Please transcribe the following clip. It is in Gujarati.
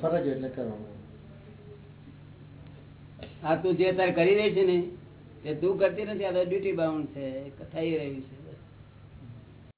ફરજ એટલે કરવાનું. આ તું જે અત્યારે કરી રહી છે ને, એ તું કરતી નથી, આ તો ડ્યુટી બાઉન્ડ છે થઈ રહ્યું છે.